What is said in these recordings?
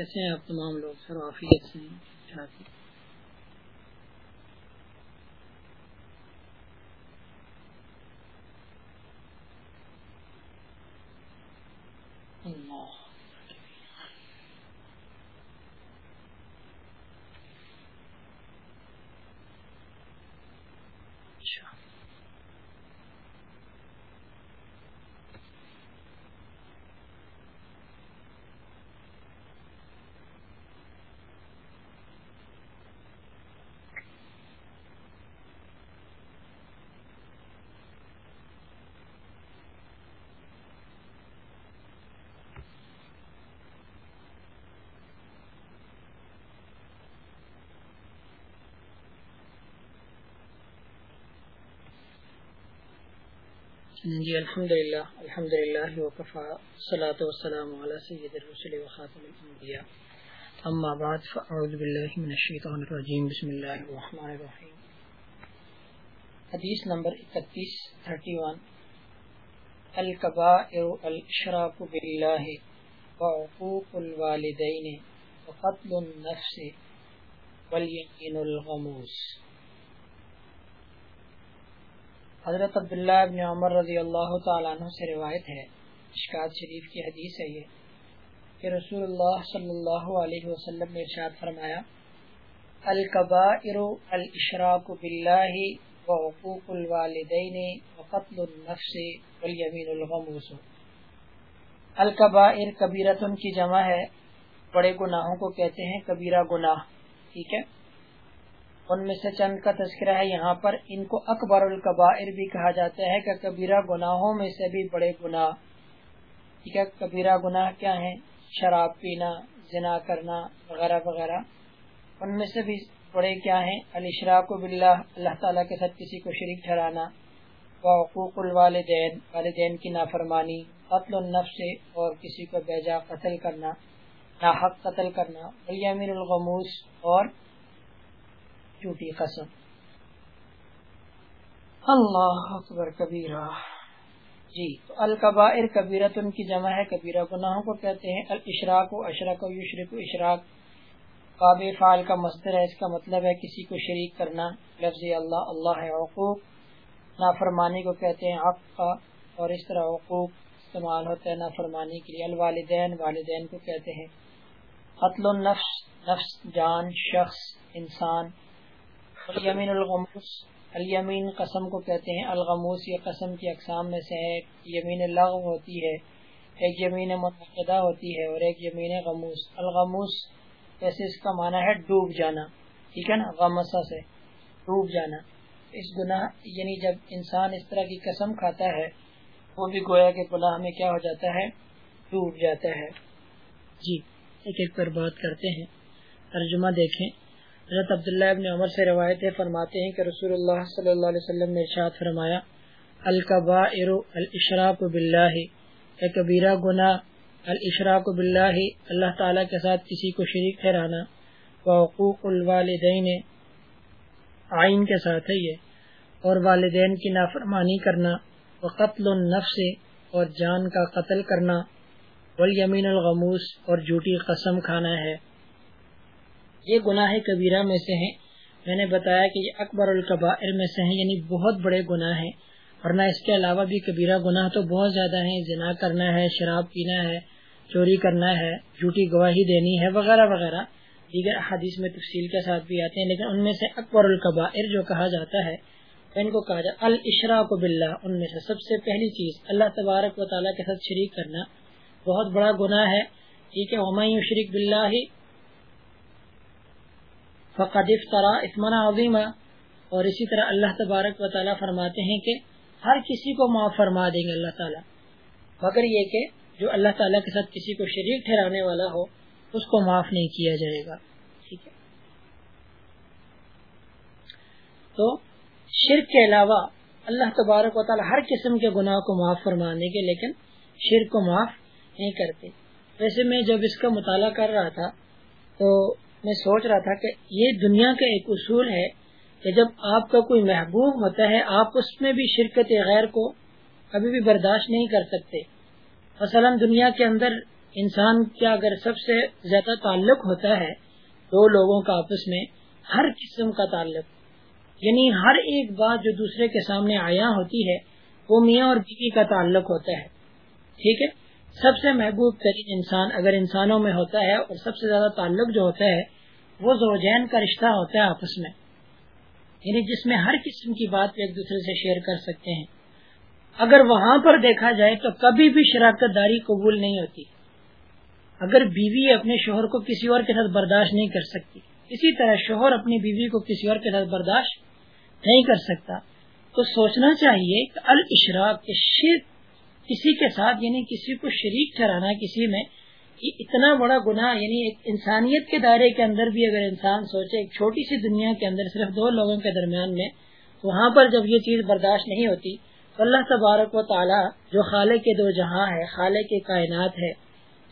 کیسے ہیں آپ تمام لوگ؟ سر آفیت سے اللہ جی الحمد للہ الحمد للہ وقفا صلاۃ والسلام علی سید الرسل وخاتم الانبیاء. اما بعد، فاعوذ باللہ من الشیطان الرجیم، بسم اللہ الرحمن الرحیم. حدیث نمبر 31 31 الکبائر الاشراک باللہ وعقوق الوالدین وقتل النفس والیقین الغموس حضرت عبداللہ ابن عمر رضی اللہ تعالیٰ عنہ سے روایت ہے، اشکاد شریف کی حدیث ہے یہ، کہ رسول اللہ صلی اللہ علیہ وسلم نے ارشاد فرمایا، الکبائر الاشراک باللہ وعقوق الوالدین وقتل النفس والیمین الغموس۔ الکبائر کبیرتن کی جمع ہے، بڑے گناہوں کو کہتے ہیں کبیرہ گناہ، ٹھیک ہے؟ ان میں سے چند کا تذکرہ ہے۔ یہاں پر ان کو اکبر القبائر بھی کہا جاتا ہے کہ کبیرہ گناہوں میں سے بھی بڑے گناہ۔ ٹھیک ہے، کبیرہ گناہ کیا ہیں؟ شراب پینا، زنا کرنا، وغیرہ وغیرہ۔ ان میں سے بھی بڑے کیا ہیں؟ الشراق باللہ، اللہ تعالیٰ کے ساتھ کسی کو شریک ٹھہرانا۔ وقوق الوالدین، والدین کی نافرمانی، قتل النفس اور کسی کو بیجا قتل کرنا، ناحق قتل کرنا۔ الیمین الغموس اور جھوٹی قسم۔ اللہ اکبر کبیرہ۔ جی القبائر کبیرت ان کی جمع ہے، کبیرہ گناہوں کو کہتے ہیں۔ الاشراق و اشرک و یشرک و اشراق قاب فعال کا مصدر ہے، اس کا مطلب ہے کسی کو شریک کرنا۔ لفظ اللہ اللہ ہے عقوق۔ نافرمانی کو کہتے ہیں حق کا۔ اور اس طرح عقوق استعمال ہوتا ہے نافرمانی کے لیے۔ الوالدین، والدین کو کہتے ہیں۔ قتل النفس، نفس، جان، شخص، انسان۔ الیمین الغموس. الیمین قسم کو کہتے ہیں الغموس. یہ قسم کی اقسام میں سے ہے یمین لغو ہوتی ہے، ایک یمین منعقدہ ہوتی ہے اور ایک یمین غموس. الغموس ویسے اس کا معنی ہے ڈوب جانا. ٹھیک ہے نا؟ غمسا سے ڈوب جانا. اس گناہ یعنی جب انسان اس طرح کی قسم کھاتا ہے، وہ بھی گویا کے گناہ میں کیا ہو جاتا ہے؟ ڈوب جاتا ہے. جی ایک ایک پر بات کرتے ہیں. ترجمہ دیکھیں. حضرت عبداللہ ابن عمر سے روایت فرماتے ہیں کہ رسول اللہ صلی اللہ علیہ وسلم نے ارشاد فرمایا القبائر الاشراق باللہ، اے کبیرہ گناہ، الاشراق باللہ، اللہ تعالیٰ کے ساتھ کسی کو شریک ٹھہرانا، وعقوق الوالدین، آئین کے ساتھ ہے یہ، اور والدین کی نافرمانی کرنا، وقتل النفس، اور جان کا قتل کرنا، والیمین الغموس، اور جھوٹی قسم کھانا ہے۔ یہ گناہ کبیرہ میں سے ہیں۔ میں نے بتایا کہ یہ اکبر القبائر میں سے ہیں یعنی بہت بڑے گناہ ہیں۔ ورنہ اس کے علاوہ بھی کبیرہ گناہ تو بہت زیادہ ہیں۔ زنا کرنا ہے، شراب پینا ہے، چوری کرنا ہے، جھوٹی گواہی دینی ہے، وغیرہ وغیرہ۔ دیگر حدیث میں تفصیل کے ساتھ بھی آتے ہیں، لیکن ان میں سے اکبر القبائر جو کہا جاتا ہے، ان کو کہا جائے الشرا کو بلّہ ان میں سے سب سے پہلی چیز، اللہ تبارک و تعالیٰ کے ساتھ شریک کرنا بہت بڑا گناہ ہے۔ ٹھیک ہے شریک بلّہ فقدف طرح اسمنا عظیمہ اور اسی طرح اللہ تبارک و تعالیٰ فرماتے ہیں کہ ہر کسی کو معاف فرما دیں گے اللہ تعالیٰ۔ مگر یہ کہ جو اللہ تعالیٰ کے ساتھ کسی کو شریک ٹھہرانے والا ہو، اس کو معاف نہیں کیا جائے گا۔ ٹھیک ہے۔ تو شرک کے علاوہ اللہ تبارک و تعالیٰ ہر قسم کے گناہ کو معاف فرمانے کے، لیکن شرک کو معاف نہیں کرتے۔ ویسے میں جب اس کا مطالعہ کر رہا تھا، تو میں سوچ رہا تھا کہ یہ دنیا کا ایک اصول ہے کہ جب آپ کا کوئی محبوب ہوتا ہے، آپ اس میں بھی شرکت غیر کو کبھی بھی برداشت نہیں کر سکتے۔ مثلا دنیا کے اندر انسان کا اگر سب سے زیادہ تعلق ہوتا ہے، دو لوگوں کا آپس میں ہر قسم کا تعلق۔ یعنی ہر ایک بات جو دوسرے کے سامنے آیا ہوتی ہے، وہ میاں اور بیوی کا تعلق ہوتا ہے۔ ٹھیک ہے؟ سب سے محبوب ترین انسان اگر انسانوں میں ہوتا ہے اور سب سے زیادہ تعلق جو ہوتا ہے، وہ زوجین کا رشتہ ہوتا ہے آپس میں۔ یعنی جس میں ہر قسم کی بات ایک دوسرے سے شیئر کر سکتے ہیں۔ اگر وہاں پر دیکھا جائے تو کبھی بھی شراکت داری قبول نہیں ہوتی۔ اگر بیوی اپنے شوہر کو کسی اور کے ساتھ برداشت نہیں کر سکتی، اسی طرح شوہر اپنی بیوی کو کسی اور کے ساتھ برداشت نہیں کر سکتا۔ تو سوچنا چاہیے کہ الاشراق کے شرک کسی کے ساتھ یعنی کسی کو شریک ٹھہرانا، کسی میں اتنا بڑا گناہ یعنی ایک انسانیت کے دائرے کے اندر بھی اگر انسان سوچے، ایک چھوٹی سی دنیا کے اندر، صرف دو لوگوں کے درمیان میں، وہاں پر جب یہ چیز برداشت نہیں ہوتی، تو اللہ تبارک و تعالیٰ جو خالے کے دو جہاں ہے خالے کے کائنات ہے،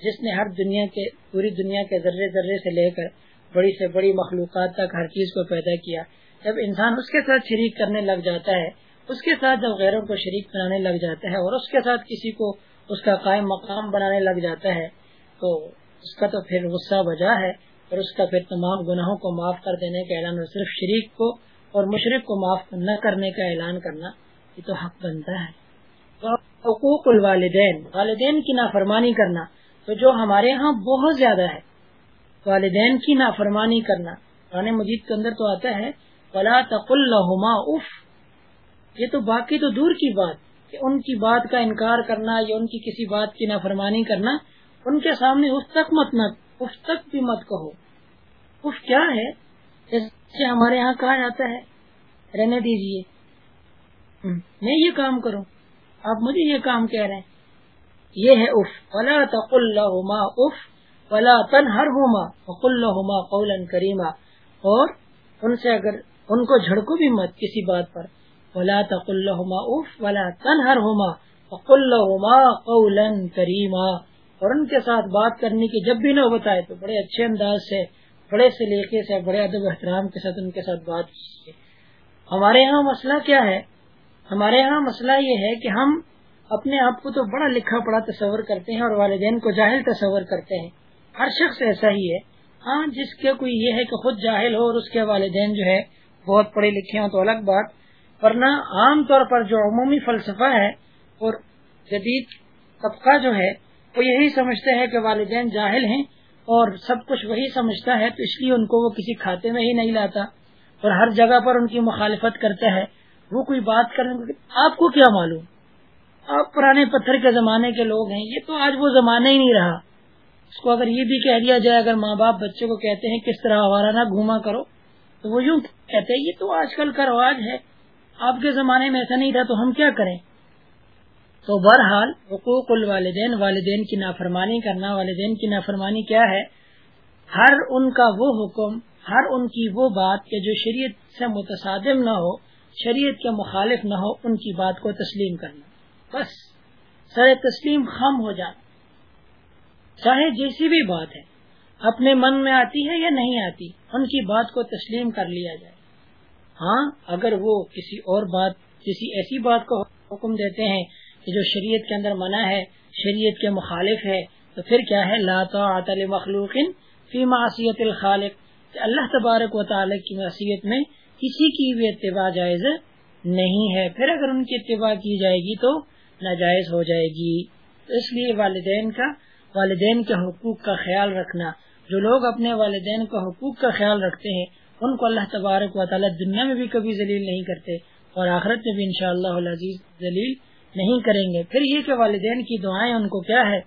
جس نے ہر دنیا کے، پوری دنیا کے ذرے ذرے سے لے کر بڑی سے بڑی مخلوقات تک ہر چیز کو پیدا کیا، جب انسان اس کے ساتھ شریک کرنے لگ جاتا ہے اس کے ساتھ جب غیروں کو شریک بنانے لگ جاتا ہے اور اس کے ساتھ کسی کو اس کا قائم مقام بنانے لگ جاتا ہے، تو اس کا تو پھر غصہ وجہ ہے اور اس کا پھر تمام گناہوں کو معاف کر دینے کا اعلان، اور صرف شریک کو اور مشرق کو معاف نہ کرنے کا اعلان کرنا، یہ تو حق بنتا ہے۔ تو حقوق الوالدین، والدین کی نافرمانی کرنا، تو جو ہمارے ہاں بہت زیادہ ہے، والدین کی نافرمانی کرنا۔ قرآن مجید کے اندر تو آتا ہے بلا تقلما اف یہ تو باقی تو دور کی بات کہ ان کی بات کا انکار کرنا یا ان کی کسی بات کی نافرمانی کرنا، ان کے سامنے اس تک مت نہ، اس تک بھی مت کہو۔ اف کیا ہے؟ جیسے ہمارے یہاں کہا جاتا ہے، رہنے دیجیے میں یہ کام کروں۔ آپ مجھے یہ کام کہہ رہے ہیں۔ یہ ہے اف۔ ولا تقل اف۔ ولا تن ہر ہوما وقل ہوما کریما اور ان سے اگر، ان کو جھڑکو بھی مت کسی بات پر۔ ولا تقل اف ولا تن ہر ہوما وقل ہوما قول کریما اور ان کے ساتھ بات کرنے کی جب بھی نہ بتائے تو بڑے اچھے انداز سے، بڑے سلیقے سے، بڑے ادب احترام کے ساتھ ان کے ساتھ بات کی ہمارے یہاں مسئلہ کیا ہے؟ ہمارے یہاں مسئلہ یہ ہے کہ ہم اپنے آپ کو تو بڑا لکھا پڑا تصور کرتے ہیں اور والدین کو جاہل تصور کرتے ہیں۔ ہر شخص ایسا ہی ہے۔ ہاں جس کے کوئی یہ ہے کہ خود جاہل ہو اور اس کے والدین جو ہے بہت پڑھے لکھے ہوں تو الگ بات۔ ورنہ عام طور پر جو عمومی فلسفہ ہے اور جدید طبقہ جو ہے، وہ یہی سمجھتے ہیں کہ والدین جاہل ہیں اور سب کچھ وہی سمجھتا ہے، تو اس لیے ان کو وہ کسی کھاتے میں ہی نہیں لاتا اور ہر جگہ پر ان کی مخالفت کرتا ہے۔ وہ کوئی بات کرنے آپ کو کیا معلوم؟ آپ پرانے پتھر کے زمانے کے لوگ ہیں، یہ تو آج وہ زمانہ ہی نہیں رہا۔ اس کو اگر یہ بھی کہہ دیا جائے، اگر ماں باپ بچے کو کہتے ہیں، کس طرح ہمارا نہ گھوما کرو، تو وہ یوں کہتے ہیں، یہ تو آج کل کا رواج ہے۔ آپ کے زمانے میں ایسا نہیں تھا، تو ہم کیا کریں؟ تو بہرحال حقوق الوالدین، والدین کی نافرمانی کرنا، والدین کی نافرمانی کیا ہے؟ ہر ان کا وہ حکم، ہر ان کی وہ بات کہ جو شریعت سے متصادم نہ ہو، شریعت کے مخالف نہ ہو، ان کی بات کو تسلیم کرنا۔ بس، سر تسلیم خم ہو جانا چاہے جیسی بھی بات ہے، اپنے من میں آتی ہے یا نہیں آتی، ان کی بات کو تسلیم کر لیا جائے۔ ہاں اگر وہ کسی اور بات، کسی ایسی بات کو حکم دیتے ہیں کہ جو شریعت کے اندر منع ہے، شریعت کے مخالف ہے، تو پھر کیا ہے؟ لا طاعت مخلوق فی معصیت الخالق۔ کہ اللہ تبارک و تعالی کی معصیت میں کسی کی بھی اتباع جائز نہیں ہے۔ پھر اگر ان کی اتباع کی جائے گی تو ناجائز ہو جائے گی۔ اس لیے والدین کا، والدین کے حقوق کا خیال رکھنا۔ جو لوگ اپنے والدین کا حقوق کا خیال رکھتے ہیں ان کو اللہ تبارک و تعالی دنیا میں بھی کبھی ذلیل نہیں کرتے اور آخرت میں بھی انشاءاللہ شاء اللہ نہیں کریں گے۔ پھر یہ کہ والدین کی دعائیں ان کو کیا ہے؟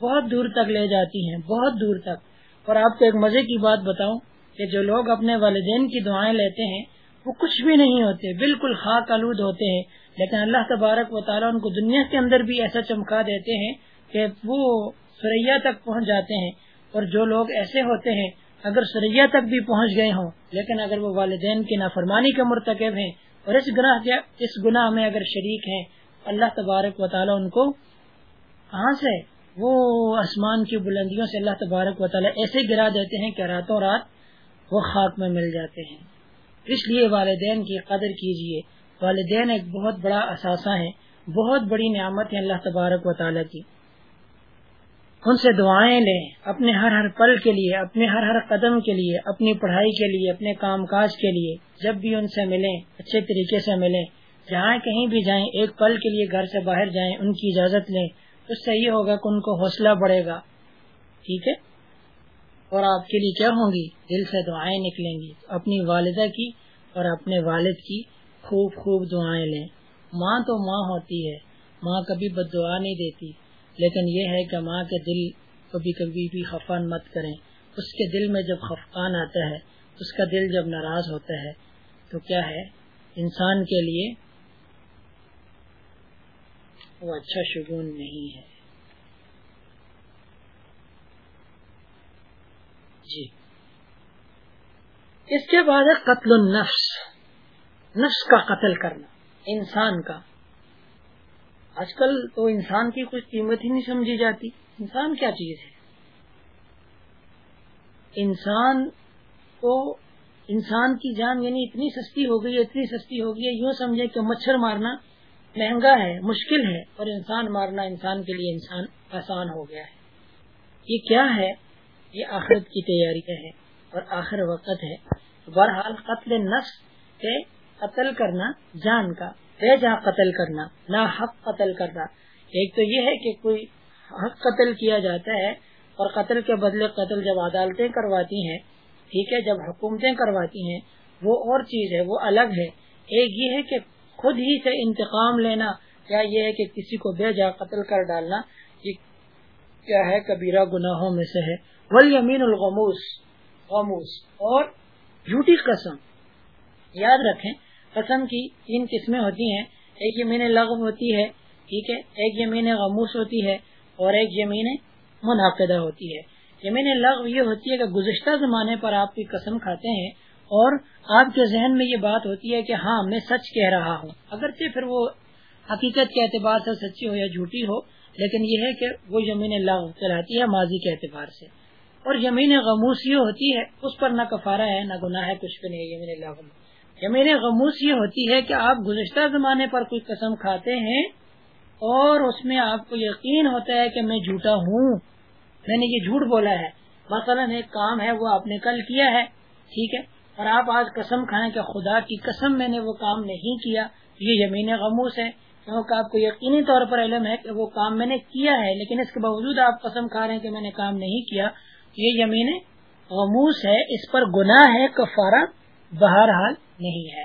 بہت دور تک لے جاتی ہیں، بہت دور تک۔ اور آپ کو ایک مزے کی بات بتاؤں کہ جو لوگ اپنے والدین کی دعائیں لیتے ہیں، وہ کچھ بھی نہیں ہوتے، بالکل خاک آلود ہوتے ہیں۔ لیکن اللہ تبارک و تعالیٰ ان کو دنیا کے اندر بھی ایسا چمکا دیتے ہیں کہ وہ سریا تک پہنچ جاتے ہیں۔ اور جو لوگ ایسے ہوتے ہیں اگر سریا تک بھی پہنچ گئے ہوں، لیکن اگر وہ والدین کی نافرمانی کے مرتکب ہیں اور اس گناہ اس گناہ میں اگر شریک ہیں، اللہ تبارک و تعالیٰ ان کو کہاں سے؟ وہ آسمان کی بلندیوں سے اللہ تبارک و تعالیٰ ایسے گرا دیتے ہیں کہ راتوں رات وہ خاک میں مل جاتے ہیں۔ اس لیے والدین کی قدر کیجیے والدین ایک بہت بڑا اثاثہ ہے بہت بڑی نعمت ہے اللہ تبارک و تعالیٰ کی۔ ان سے دعائیں لیں اپنے ہر ہر پل کے لیے، اپنے ہر ہر قدم کے لیے، اپنی پڑھائی کے لیے، اپنے کام کاج کے لیے، جب بھی ان سے ملیں، اچھے طریقے سے ملیں، جہاں کہیں بھی جائیں، ایک پل کے لیے گھر سے باہر جائیں، ان کی اجازت لیں، اس سے یہ ہوگا کہ ان کو حوصلہ بڑھے گا۔ ٹھیک ہے؟ اور آپ کے لیے کیا ہوں گی؟ دل سے دعائیں نکلیں گی۔ اپنی والدہ کی اور اپنے والد کی خوب خوب دعائیں لیں۔ ماں تو ماں ہوتی ہے، ماں کبھی بد دعا نہیں دیتی۔ لیکن یہ ہے کہ ماں کے دل کبھی کبھی بھی خفان مت کریں۔ اس کے دل میں جب خفقان آتا ہے، اس کا دل جب ناراض ہوتا ہے، تو کیا ہے؟ انسان کے لیے وہ اچھا شگون نہیں ہے۔ جی۔ اس کے بعد قتل النفس۔ نفس کا قتل کرنا، انسان کا۔ آج کل تو انسان کی کچھ قیمت ہی نہیں سمجھی جاتی۔ انسان کیا چیز ہے؟ انسان کو انسان کی جان یعنی اتنی سستی ہو گئی، اتنی سستی ہو گئی یوں سمجھے کہ مچھر مارنا مہنگا ہے، مشکل ہے، اور انسان مارنا انسان کے لیے انسان آسان ہو گیا ہے۔ یہ کیا ہے؟ یہ آخرت کی تیاری ہے اور آخر وقت ہے۔ بہرحال قتل نفس کے قتل کرنا جان کا بے جہاں قتل کرنا نہ حق قتل کرنا۔ ایک تو یہ ہے کہ کوئی حق قتل کیا جاتا ہے اور قتل کے بدلے قتل جب عدالتیں کرواتی ہیں، ٹھیک ہے، جب حکومتیں کرواتی ہیں، وہ اور چیز ہے، وہ الگ ہے۔ ایک یہ ہے کہ خود ہی سے انتقام لینا، یا یہ ہے کہ کسی کو بے جا قتل کر ڈالنا، یہ کیا ہے، کبیرہ گناہوں میں سے ہے۔ ولی امین الغموس، غموس اور جھوٹی قسم۔ یاد رکھیں قسم کی تین قسمیں ہوتی ہیں۔ ایک یمین لغو ہوتی ہے، ٹھیک ہے؟ ایک یمین غموس ہوتی ہے اور ایک یمین منعقدہ ہوتی ہے۔ یمین لغو یہ ہوتی ہے کہ گزشتہ زمانے پر آپ کی قسم کھاتے ہیں اور آپ کے ذہن میں یہ بات ہوتی ہے کہ ہاں میں سچ کہہ رہا ہوں۔ اگرچہ پھر وہ حقیقت کے اعتبار سے سچی ہو یا جھوٹی ہو، لیکن یہ ہے کہ وہ یمین لغو چلاتی ہے ماضی کے اعتبار سے۔ اور یمین غموس یہ ہوتی ہے، اس پر نہ کفارہ ہے، نہ گناہ ہے، کچھ بھی نہیں یمین لغو یمین غموس یہ ہوتی ہے کہ آپ گزشتہ زمانے پر کوئی قسم کھاتے ہیں اور اس میں آپ کو یقین ہوتا ہے کہ میں جھوٹا ہوں۔ میں نے یہ جھوٹ بولا ہے۔ مثلا ایک کام ہے، وہ آپ نے کل کیا ہے، ٹھیک ہے؟ اور آپ آج قسم کھائیں کہ خدا کی قسم میں نے وہ کام نہیں کیا۔ یہ یمین غموس ہے۔ کیونکہ آپ کو یقینی طور پر علم ہے کہ وہ کام میں نے کیا ہے، لیکن اس کے باوجود آپ قسم کھا رہے ہیں کہ میں نے کام نہیں کیا۔ یہ یمین غموس ہے۔ اس پر گناہ ہے، کفارہ بہرحال نہیں ہے۔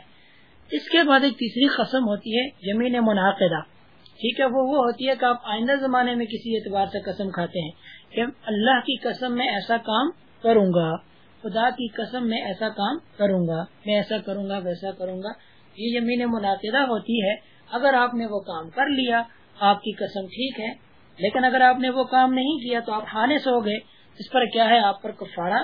اس کے بعد ایک تیسری قسم ہوتی ہے یمین منعقدہ۔ ٹھیک ہے، وہ وہ ہوتی ہے کہ آپ آئندہ زمانے میں کسی اعتبار سے قسم کھاتے ہیں کہ اللہ کی قسم میں ایسا کام کروں گا، خدا کی قسم میں ایسا کام کروں گا، میں ایسا کروں گا، ویسا کروں گا۔ یہ یمین منعقدہ ہوتی ہے۔ اگر آپ نے وہ کام کر لیا، آپ کی قسم ٹھیک ہے، لیکن اگر آپ نے وہ کام نہیں کیا تو آپ خانے سے ہو گئے۔ اس پر کیا ہے؟ آپ پر کفارہ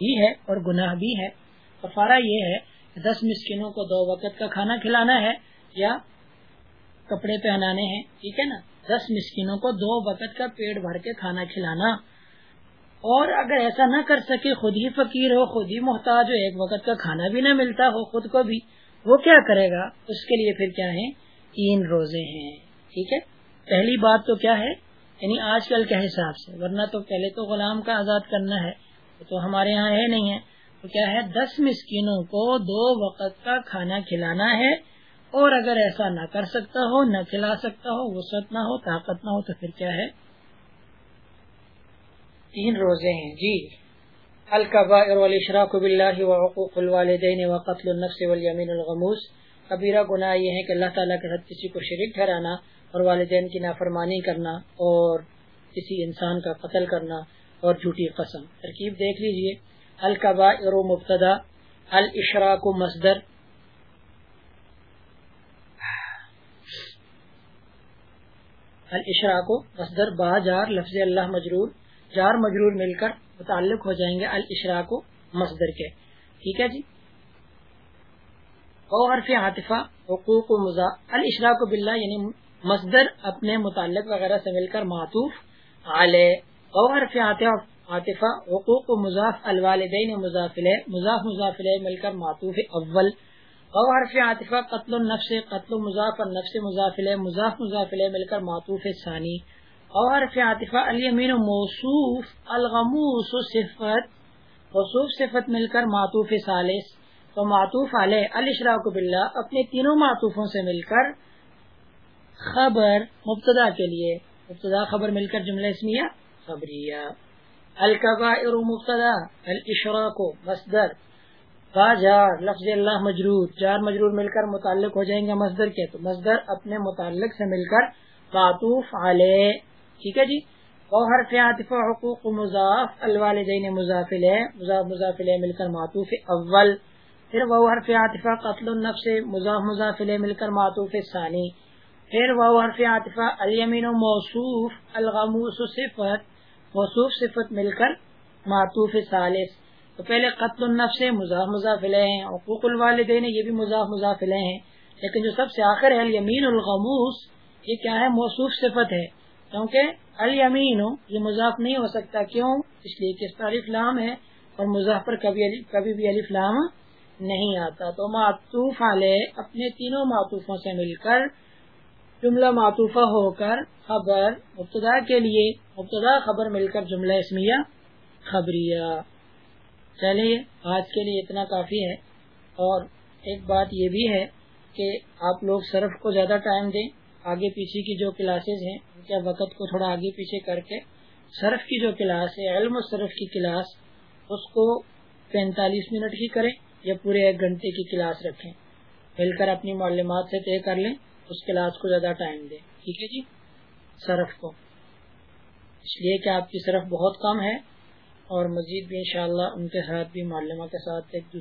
ہی ہے اور گناہ بھی ہے۔ کفارہ یہ ہے کہ دس مسکینوں کو دو وقت کا کھانا کھلانا ہے یا کپڑے پہنانے ہیں، ٹھیک ہے نا؟ دس مسکینوں کو دو وقت کا پیٹ بھر کے کھانا کھلانا۔ اور اگر ایسا نہ کر سکے، خود ہی فقیر ہو، خود ہی محتاج ہو، ایک وقت کا کھانا بھی نہ ملتا ہو، خود کو بھی، وہ کیا کرے گا؟ اس کے لیے پھر کیا ہے تین روزے ہیں، ٹھیک ہے؟ پہلی بات تو کیا ہے؟ یعنی آج کل کے حساب سے، ورنہ تو پہلے تو غلام کا آزاد کرنا ہے تو ہمارے یہاں ہے نہیں ہے۔ کیا ہے؟ دس مسکینوں کو دو وقت کا کھانا کھلانا ہے اور اگر ایسا نہ کر سکتا ہو، نہ کھلا سکتا ہو وسط نہ ہو، طاقت نہ ہو، تو پھر کیا ہے؟ تین روزے ہیں۔ جی۔ القبا والاشراق باللہ وعقوق الوالدین وقتل النفس والیمین الغموس۔ کبیرہ گناہ یہ ہے کہ اللہ تعالیٰ کے ساتھ کسی کو شریک ٹھہرانا اور والدین کی نافرمانی کرنا اور کسی انسان کا قتل کرنا اور جھوٹی قسم۔ ترکیب دیکھ لیجیے۔ القبا ارو مبتدا، الاشراق مصدر. الاشراق مصدر، با، جار، لفظ اللہ مجرور. جار مجرور مل کر متعلق ہو جائیں گے الاشراق مصدر کے. ٹھیک ہے جی؟ او حرف عاطفہ، حقوق و مزا الاشراق باللہ یعنی مصدر اپنے متعلق وغیرہ سے مل کر معطوف علیہ. او حرف عاطفہ حقوق و مضاف الوالدین مضافل مضاف مضافل مل کر معطوف اول. او حرف عاطفہ، قتل النفس، قتل مضاف النفس مضافل مضاف مضافل مل کر معطوف ثانی. او حرف عاطفہ، الیمین موصوف، الغموس صفت، موصوف صفت مل کر معطوف ثالث. تو معطوف علیہ الاشراق باللہ، اپنے تینوں معطوفوں سے مل کر خبر، مبتدا کے لیے، مبتدا خبر مل کر جملہ اسمیہ، خبریہ. الکبائر مبتدا، الاشراق مصدر۔ با لفظ اللہ مجرور جار مجرور مل کر متعلق ہو جائیں گے مصدر کے۔ تو مصدر اپنے متعلق سے مل کر معطوف علیہ۔ ٹھیک ہے جی؟ وہ حرف عاطف حقوق مضاف، الوالدین مضافل مضاف مضافل مل کر معطوف اول۔ پھر وہ حرف عاطفہ قتل النفس، مضاف مضافل مل کر معطوف ثانی۔ پھر وہ حرف عاطفہ الیمین موصوف، الغموس صفت۔ موصوف صفت مل کر معطوف ثالث۔ تو پہلے قتل النفس مضاف مضافل ہیں، حقوق الوالدین یہ بھی مضاف مضافل ہیں۔ لیکن جو سب سے آخر ہے، الیمین الغموس، یہ کیا ہے؟ موصوف صفت ہے۔ کیونکہ الیمین یہ مضاف نہیں ہو سکتا، کیوں؟ اس لیے کہ اس لام ہے اور مضاف پر کبھی کبھی بھی الف لام نہیں آتا۔ تو معطوف علیہ اپنے تینوں معطوفوں سے مل کر جملہ معطوفہ ہو کر خبر، مبتدا کے لیے مبتدا خبر مل کر جملہ اسمیہ خبریہ۔ چلیے، آج کے لیے اتنا کافی ہے۔ اور ایک بات یہ بھی ہے کہ آپ لوگ صرف کو زیادہ ٹائم دیں، آگے پیچھے کی جو کلاسز ہیں، ان کے وقت کو تھوڑا آگے پیچھے کر کے صرف کی جو کلاس ہے، علم و صرف کی کلاس، اس کو پینتالیس منٹ کی کریں یا پورے ایک گھنٹے کی کلاس رکھیں۔ مل کر اپنی معلومات سے طے کر لیں۔ اس کلاس کو زیادہ ٹائم دیں۔ ٹھیک ہے جی؟ صرف کو۔ اس لیے کہ آپ کی صرف بہت کم ہے اور مزید بھی انشاءاللہ ان کے ساتھ بھی معلمہ کے ساتھ ایک